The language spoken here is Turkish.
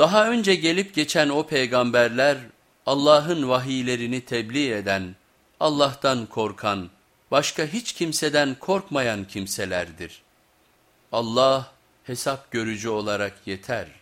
Daha önce gelip geçen o peygamberler Allah'ın vahiylerini tebliğ eden, Allah'tan korkan, başka hiç kimseden korkmayan kimselerdir. Allah hesap görücü olarak yeter.''